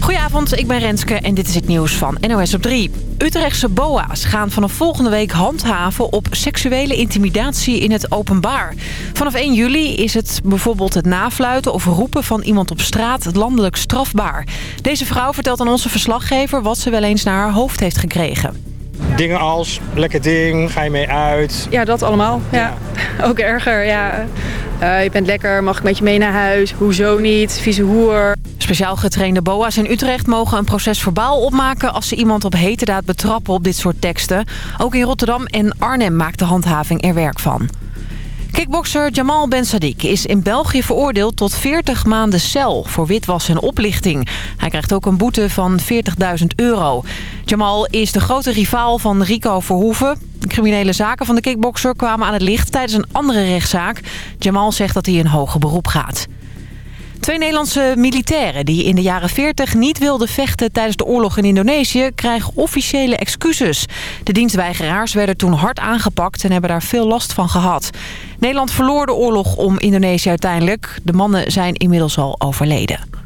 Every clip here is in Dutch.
Goedenavond, ik ben Renske en dit is het nieuws van NOS op 3. Utrechtse boa's gaan vanaf volgende week handhaven op seksuele intimidatie in het openbaar. Vanaf 1 juli is het bijvoorbeeld het nafluiten of roepen van iemand op straat landelijk strafbaar. Deze vrouw vertelt aan onze verslaggever wat ze wel eens naar haar hoofd heeft gekregen. Dingen als, lekker ding, ga je mee uit? Ja, dat allemaal. Ja. Ook erger, ja. Uh, je bent lekker, mag ik met je mee naar huis? Hoezo niet? Vieze hoer. Speciaal getrainde boa's in Utrecht mogen een proces verbaal opmaken... als ze iemand op heterdaad betrappen op dit soort teksten. Ook in Rotterdam en Arnhem maakt de handhaving er werk van. Kickbokser Jamal Ben Sadiq is in België veroordeeld tot 40 maanden cel voor witwas en oplichting. Hij krijgt ook een boete van 40.000 euro. Jamal is de grote rivaal van Rico Verhoeven. De criminele zaken van de kickbokser kwamen aan het licht tijdens een andere rechtszaak. Jamal zegt dat hij in hoger beroep gaat. Twee Nederlandse militairen die in de jaren 40 niet wilden vechten tijdens de oorlog in Indonesië krijgen officiële excuses. De dienstweigeraars werden toen hard aangepakt en hebben daar veel last van gehad. Nederland verloor de oorlog om Indonesië uiteindelijk. De mannen zijn inmiddels al overleden.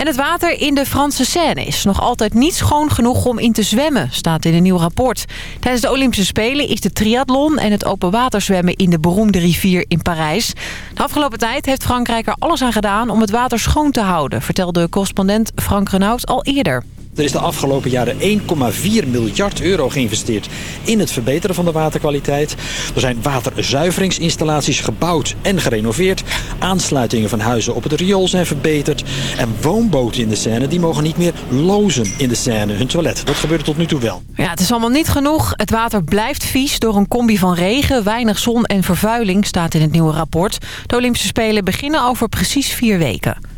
En het water in de Franse Seine is nog altijd niet schoon genoeg om in te zwemmen, staat in een nieuw rapport. Tijdens de Olympische Spelen is de triathlon en het open waterzwemmen in de beroemde rivier in Parijs. De afgelopen tijd heeft Frankrijk er alles aan gedaan om het water schoon te houden, vertelde correspondent Frank Renaud al eerder. Er is de afgelopen jaren 1,4 miljard euro geïnvesteerd in het verbeteren van de waterkwaliteit. Er zijn waterzuiveringsinstallaties gebouwd en gerenoveerd. Aansluitingen van huizen op het riool zijn verbeterd. En woonboten in de Seine die mogen niet meer lozen in de Seine hun toilet. Dat gebeurde tot nu toe wel. Ja, het is allemaal niet genoeg. Het water blijft vies door een combi van regen, weinig zon en vervuiling, staat in het nieuwe rapport. De Olympische Spelen beginnen over precies vier weken.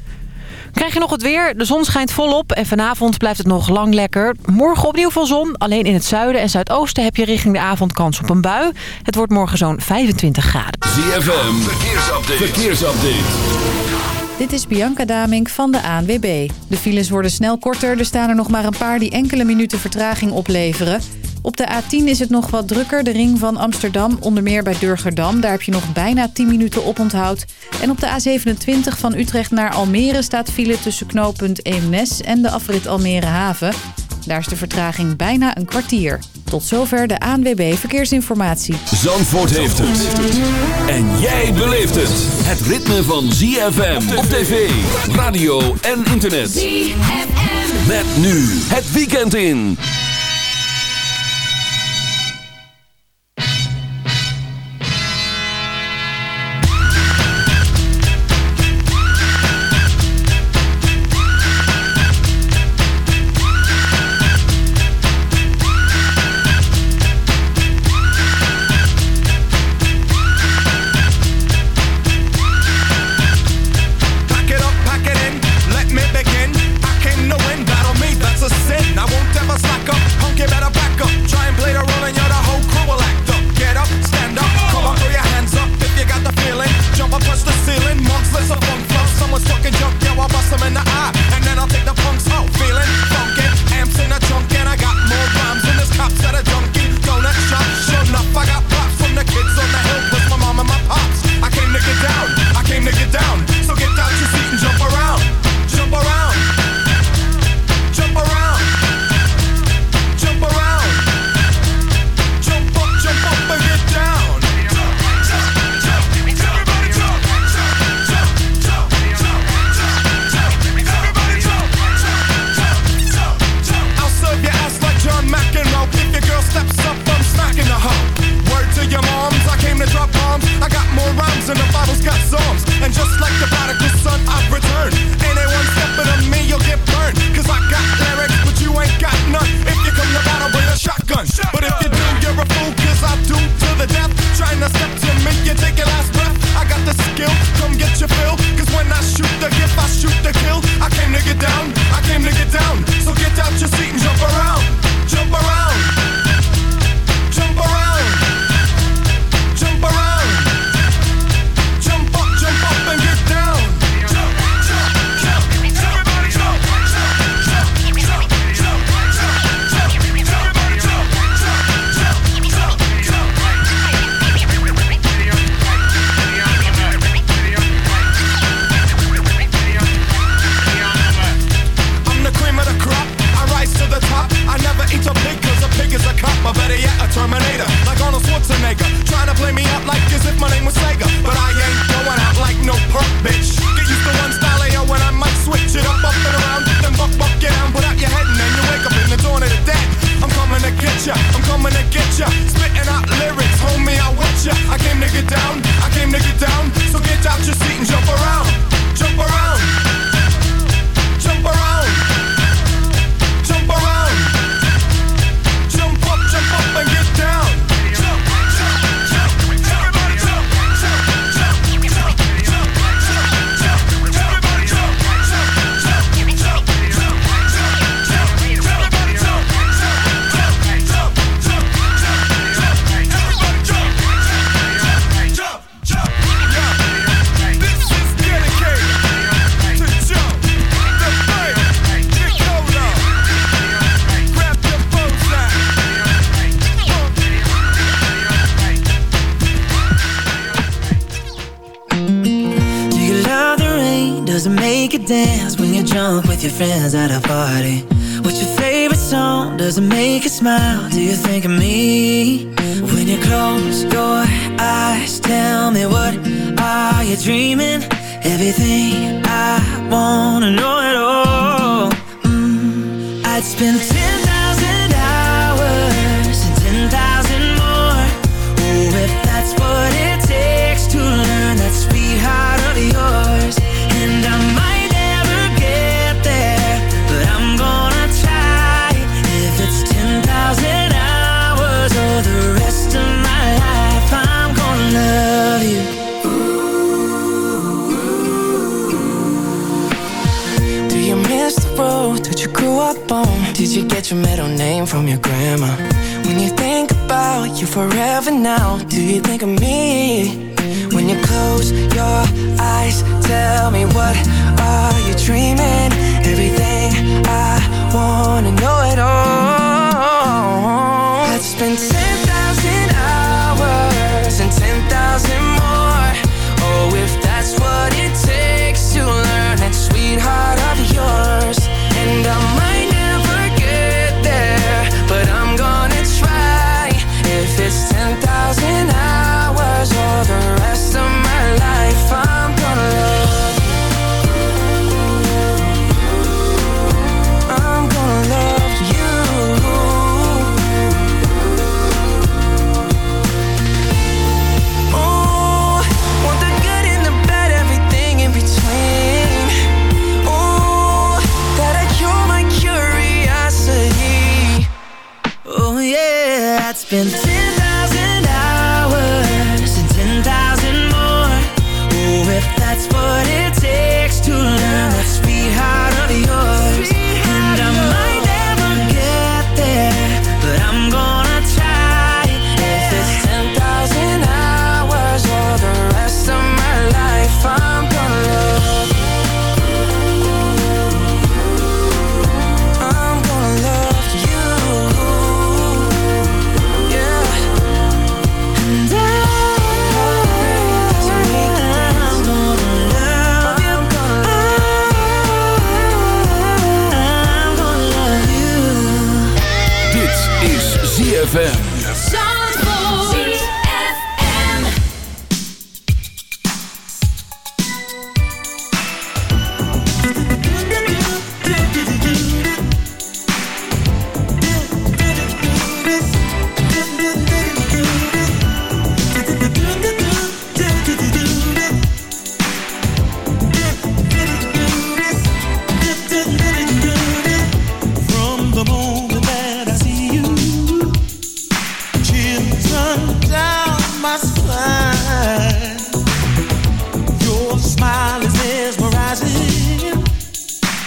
Krijg je nog het weer? De zon schijnt volop en vanavond blijft het nog lang lekker. Morgen opnieuw veel zon. Alleen in het zuiden en zuidoosten heb je richting de avond kans op een bui. Het wordt morgen zo'n 25 graden. ZFM, verkeersupdate. verkeersupdate. Dit is Bianca Damink van de ANWB. De files worden snel korter. Er staan er nog maar een paar die enkele minuten vertraging opleveren. Op de A10 is het nog wat drukker, de ring van Amsterdam, onder meer bij Durgerdam. Daar heb je nog bijna 10 minuten op onthoud. En op de A27 van Utrecht naar Almere staat file tussen knooppunt Eemnes en de afrit Almere Haven. Daar is de vertraging bijna een kwartier. Tot zover de ANWB Verkeersinformatie. Zandvoort heeft het. En jij beleeft het. Het ritme van ZFM op tv, radio en internet. ZFM. Met nu het weekend in. With your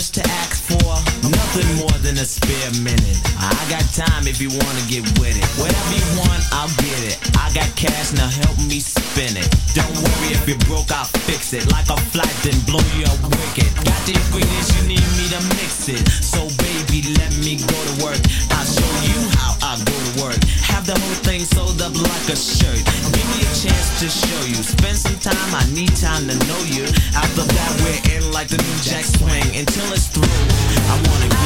much to ask for, nothing more than a spare minute. I got time if you wanna get with it. Whatever you want, I'll get it. I got cash, now help me spin it. Don't worry if you're broke, I'll fix it. Like a flight, then blow you up wicked. Got the ingredients you need me to mix it. So baby, let me go to work. I'll show you how I go to work. Have the whole thing sold up like a shirt. Give me a chance to show you. Spend some time, I need time to know you. After that, we're like the new jack swing until it's through. I wanna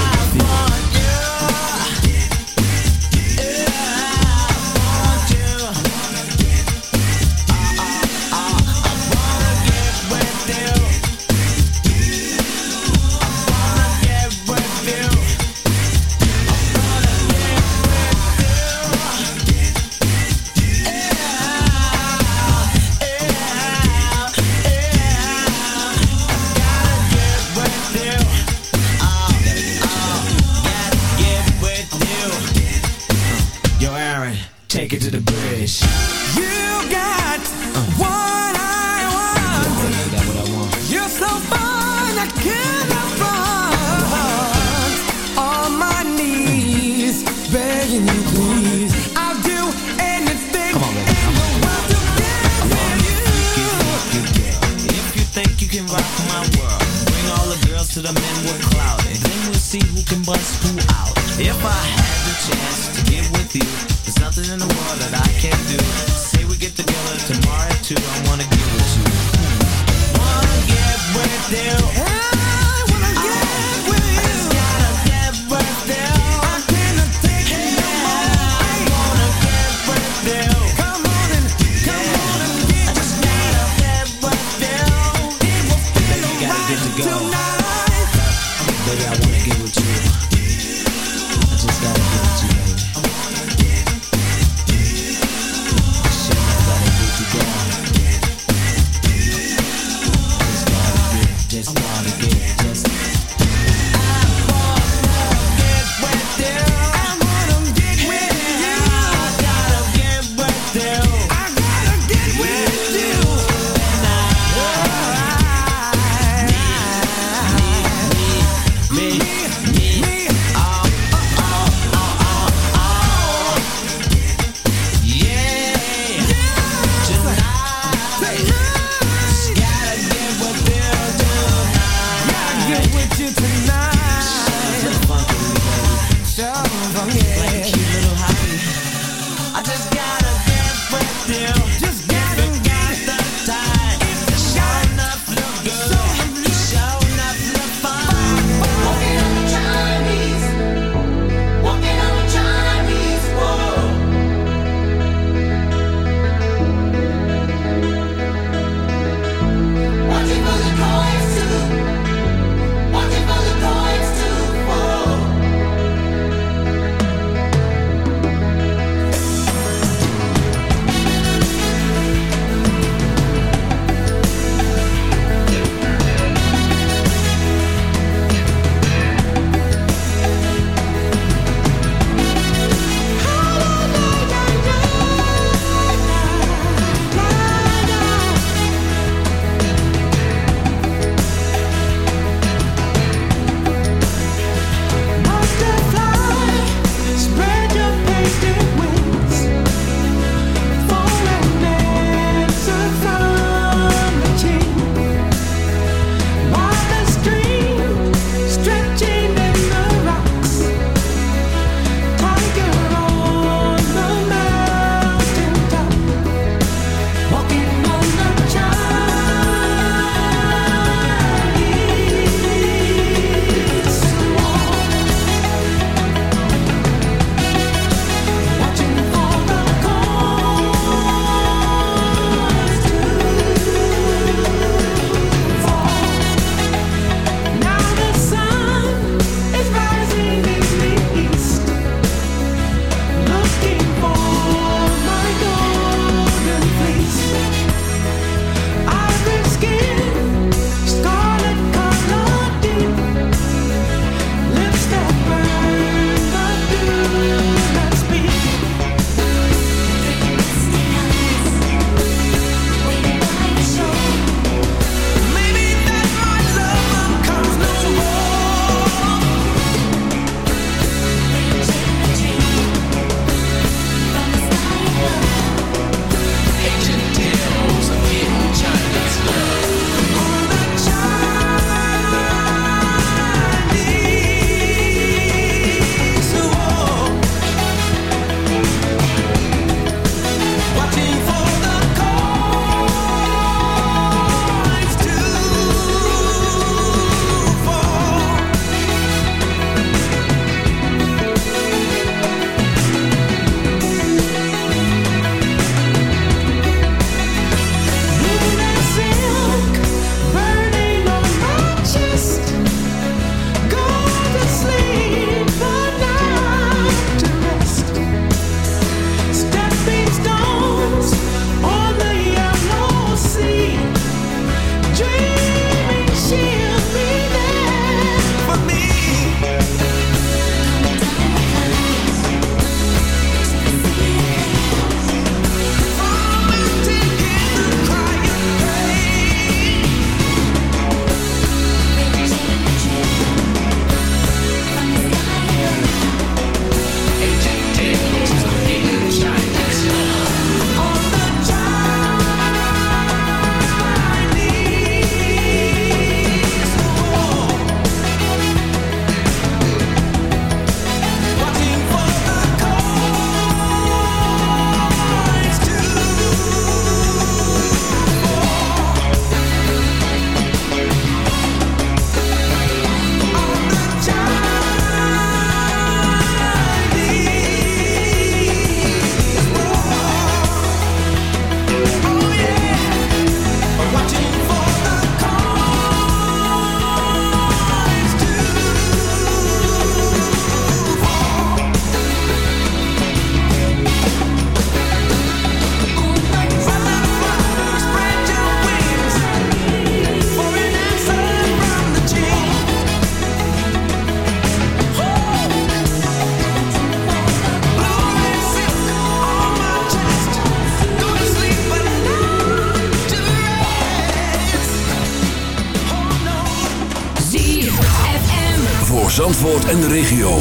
En de regio.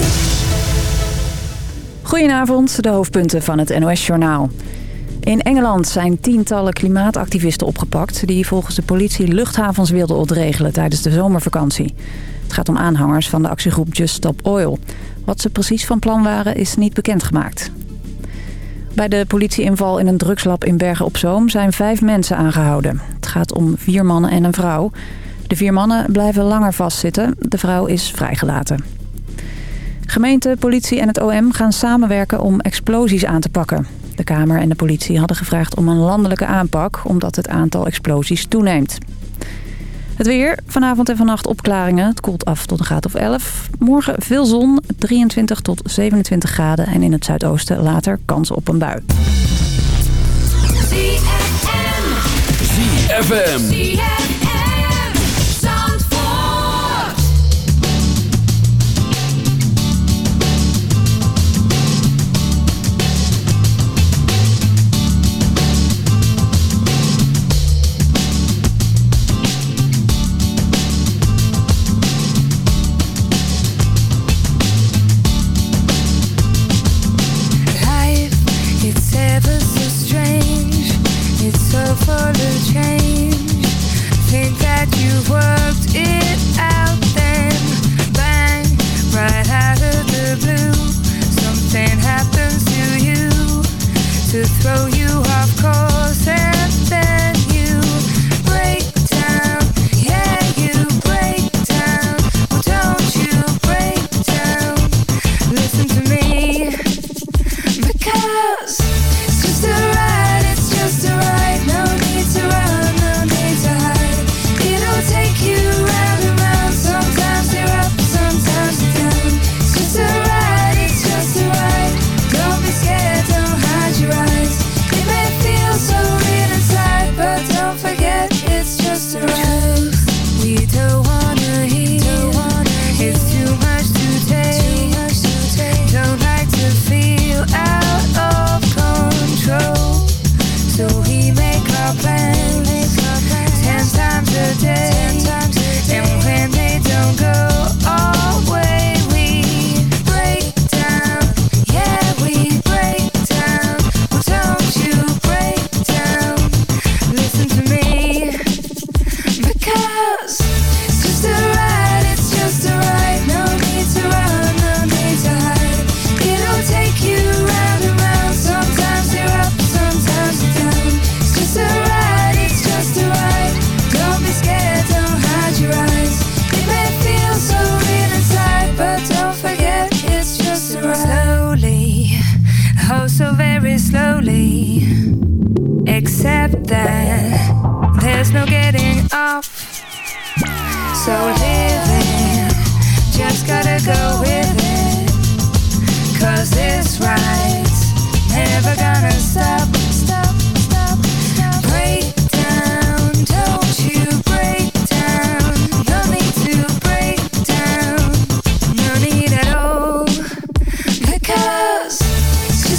Goedenavond, de hoofdpunten van het NOS-journaal. In Engeland zijn tientallen klimaatactivisten opgepakt... die volgens de politie luchthavens wilden ontregelen tijdens de zomervakantie. Het gaat om aanhangers van de actiegroep Just Stop Oil. Wat ze precies van plan waren is niet bekendgemaakt. Bij de politieinval in een drugslab in Bergen-op-Zoom zijn vijf mensen aangehouden. Het gaat om vier mannen en een vrouw. De vier mannen blijven langer vastzitten. De vrouw is vrijgelaten. Gemeente, politie en het OM gaan samenwerken om explosies aan te pakken. De Kamer en de politie hadden gevraagd om een landelijke aanpak... omdat het aantal explosies toeneemt. Het weer, vanavond en vannacht opklaringen. Het koelt af tot een graad of 11. Morgen veel zon, 23 tot 27 graden. En in het zuidoosten later kans op een bui. Grow. you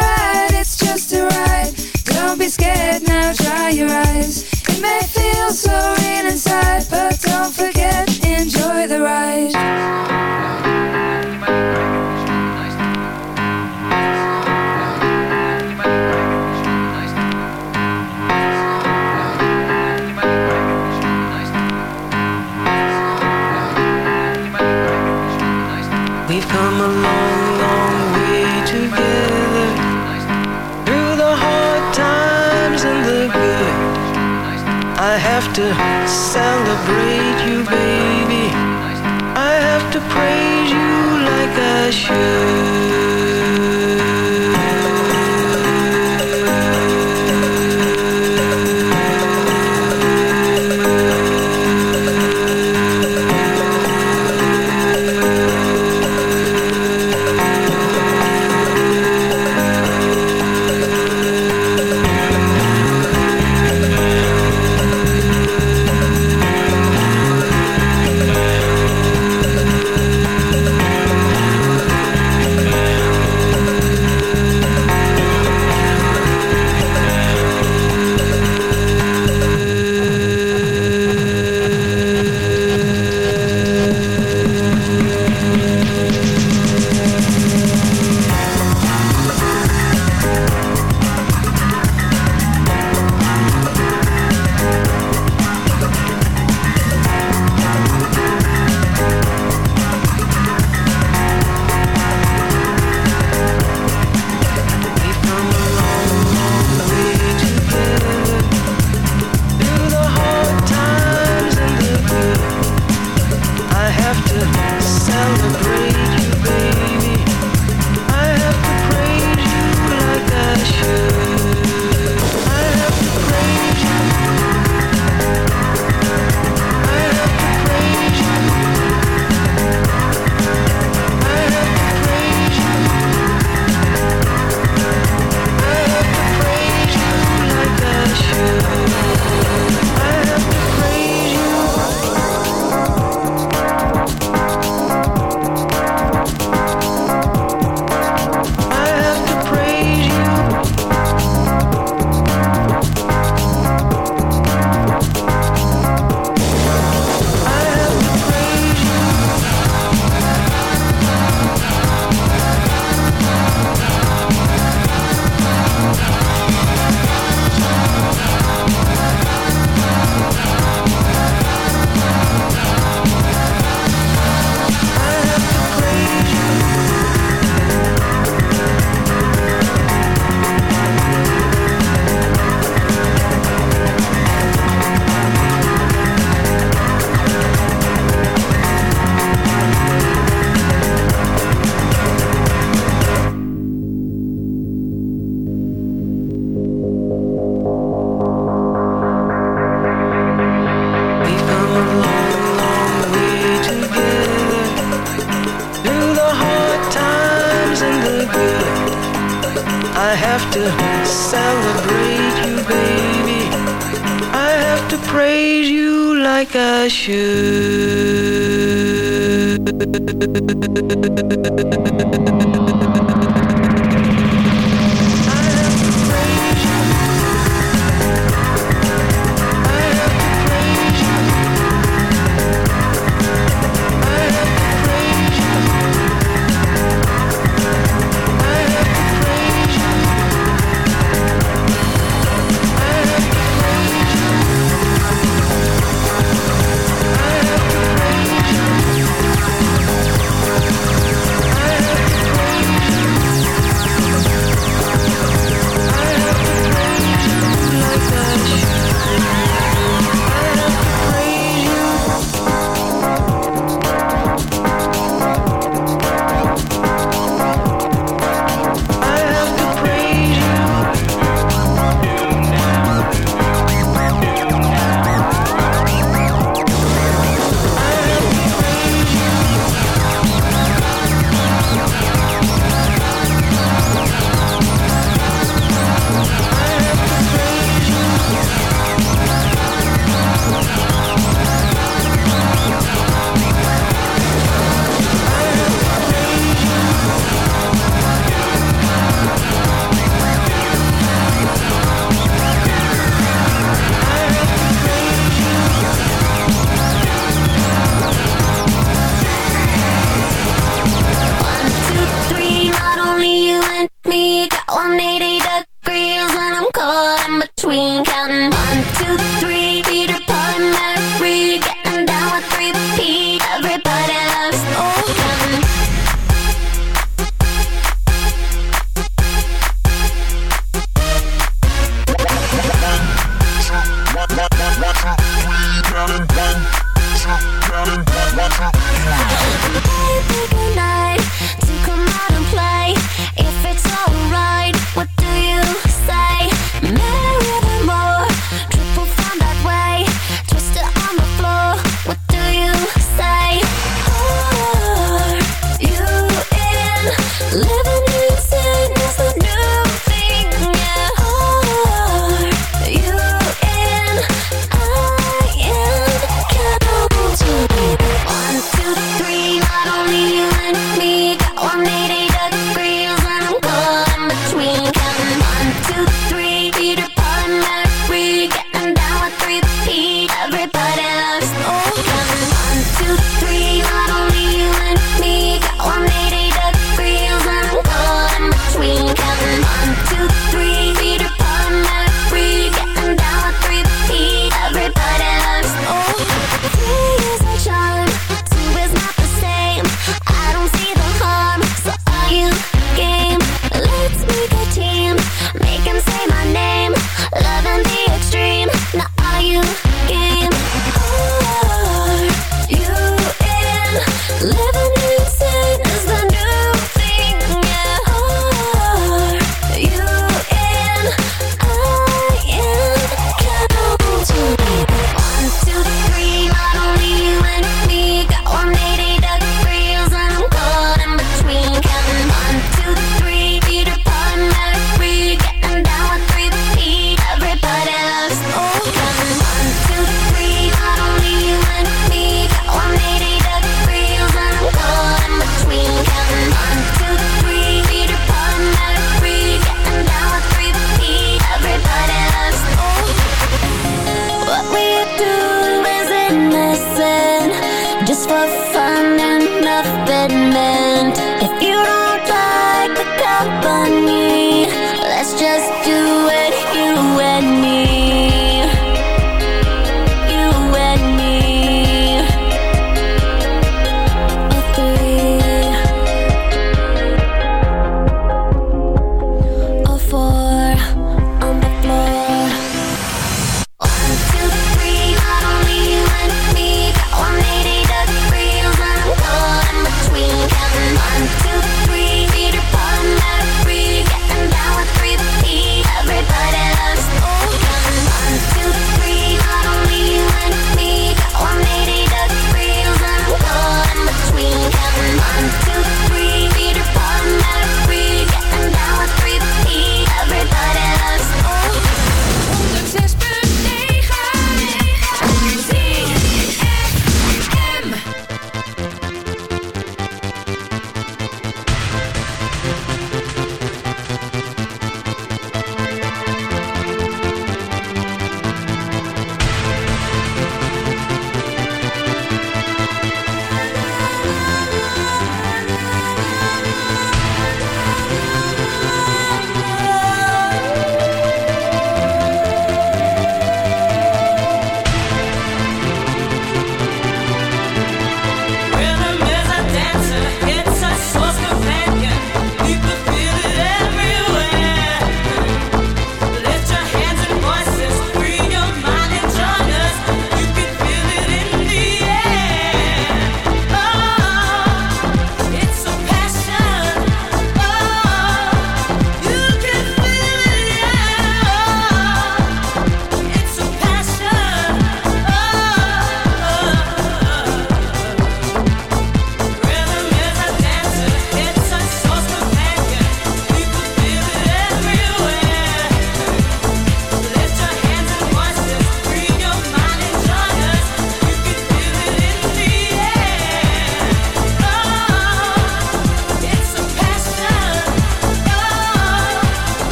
ride, it's just a ride. Don't be scared now, dry your eyes. It may feel so real inside, but don't forget, enjoy the ride. I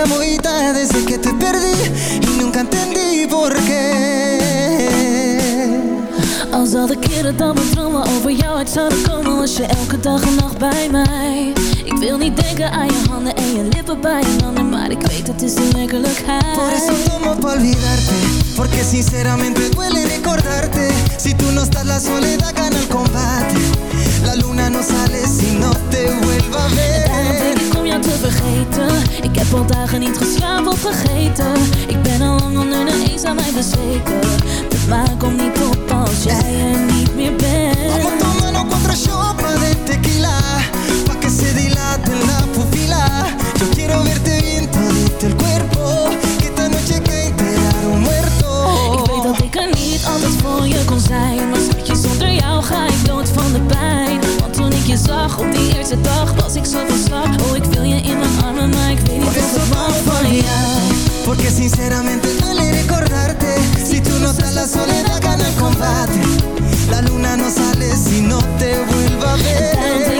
sea muy tarde Desde que te perdí y nunca entendí por qué. Als al de keren dat mijn dromen over jou uit zouden komen Was je elke dag en nacht bij mij. Ik wil niet denken aan je handen en je lippen bij een ander Maar ik weet het is de werkelijkheid. Por eso tomo pa' olvidarte Porque sinceramente duele recordarte. Si tú no estás la soledad gana el combate. La luna no sale si no te vuelva a ver Te vergeten. Ik heb al dagen niet geslapen of vergeten. Ik ben al lang onder de eens aan mij bezweken. De maan komt niet op als jij er niet meer bent. Vamos tomando cuatro shots de tequila. Pa' que se dilate la pupila Yo quiero verte bien todito el cuerpo. Que esta noche que enterar un muerto Ik weet dat ik er niet altijd voor je kon zijn. Maar schatje, zonder jou ga ik dood van de pijn je zag op die eerste dag Was ik zo van slag. Oh, ik wil je in mijn armen Maar ik weet niet of ik mag van jou. Porque sinceramente duele recordarte. Si tú no estás la soledad gana el combate. La luna no sale si no te vuelva a ver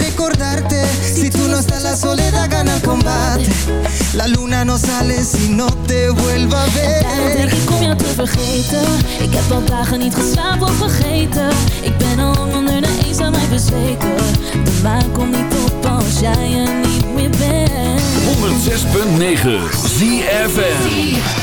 la soledad gana el combate. La luna no sale si no te vuelva a denk ver ik om jou te vergeten. Ik heb al dagen niet geslapen of vergeten. Ik ben al onder de eens aan mij bezweken. De maan komt niet op als jij er niet meer bent. 106.9 ZFM.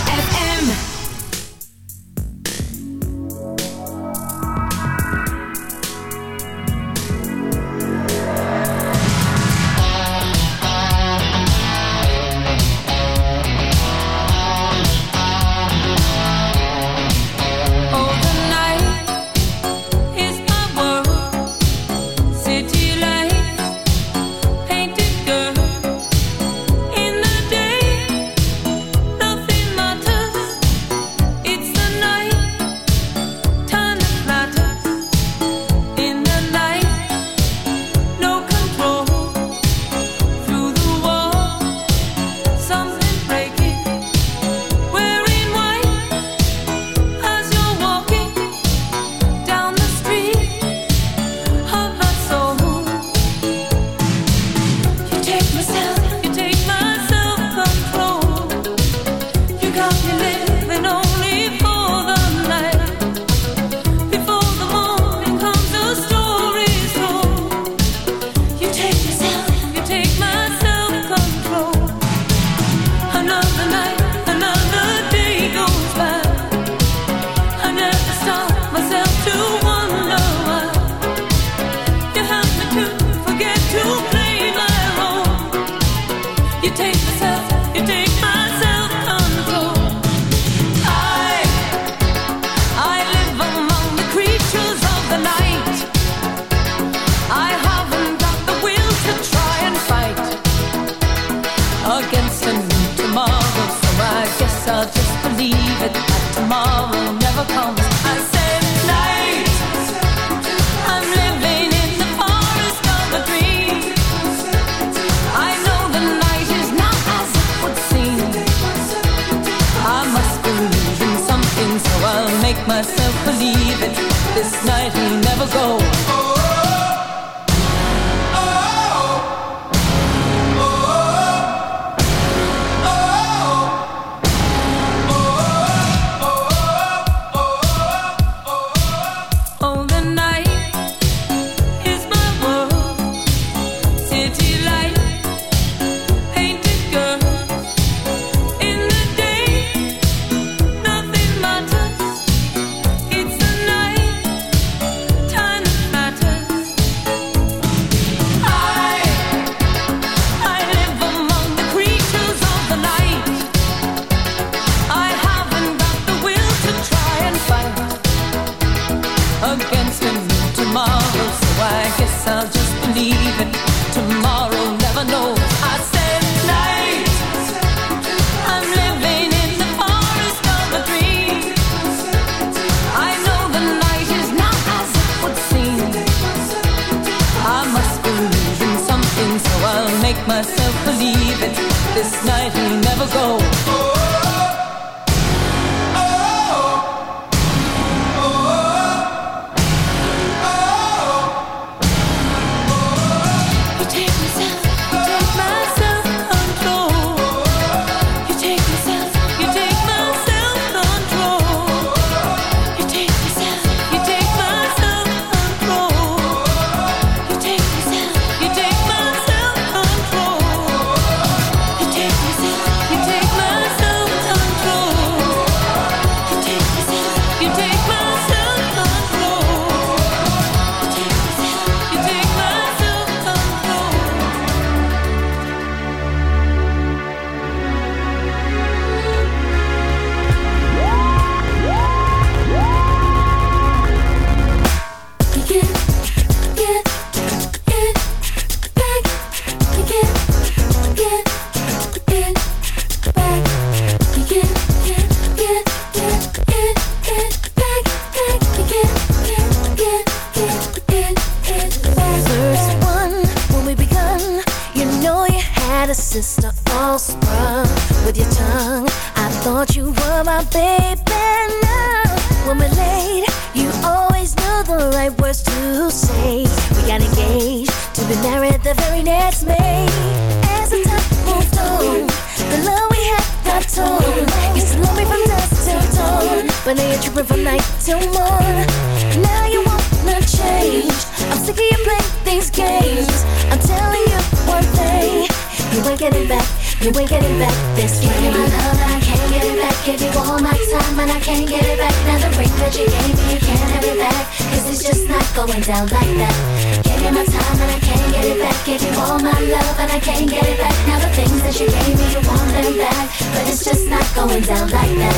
Give you all my love and I can't get it back. Now the things that you gave me, you want them back. But it's just not going down like that.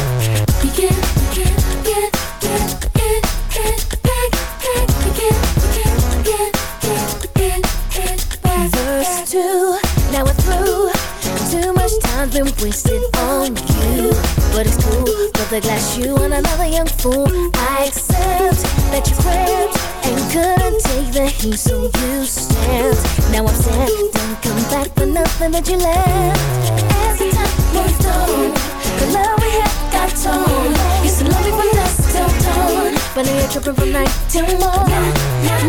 You back, back. You get, you get, get, two, now we're through. Too much time's been wasted on you. But it's cool, but the glass you and another young fool. I accept that you crept and couldn't take the heat, so you stepped. Now I'm sad, don't come back for nothing that you left. As the time moved on, the love we had got torn. Used to love me from dusk till dawn, but now you're tripping from night till morn.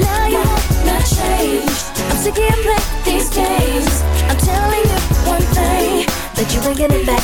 Now you not changed. I'm sick of playing these games. I'm telling you one thing that you ain't getting back.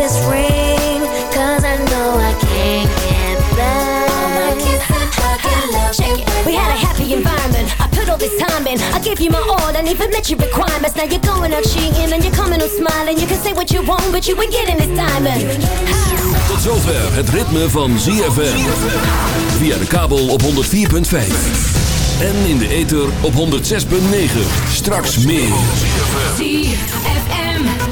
I know I can't get back. All my kisses, fucking love, Check it. We had a happy environment. I put all this time in. I give you my all and even met your requirements. Now you're going out cheating and you're coming out smiling. You can say what you want, but you ain't getting this diamond. Tot zover het ritme van ZFM. Via de kabel op 104.5. En in de ether op 106.9. Straks meer. ZFM.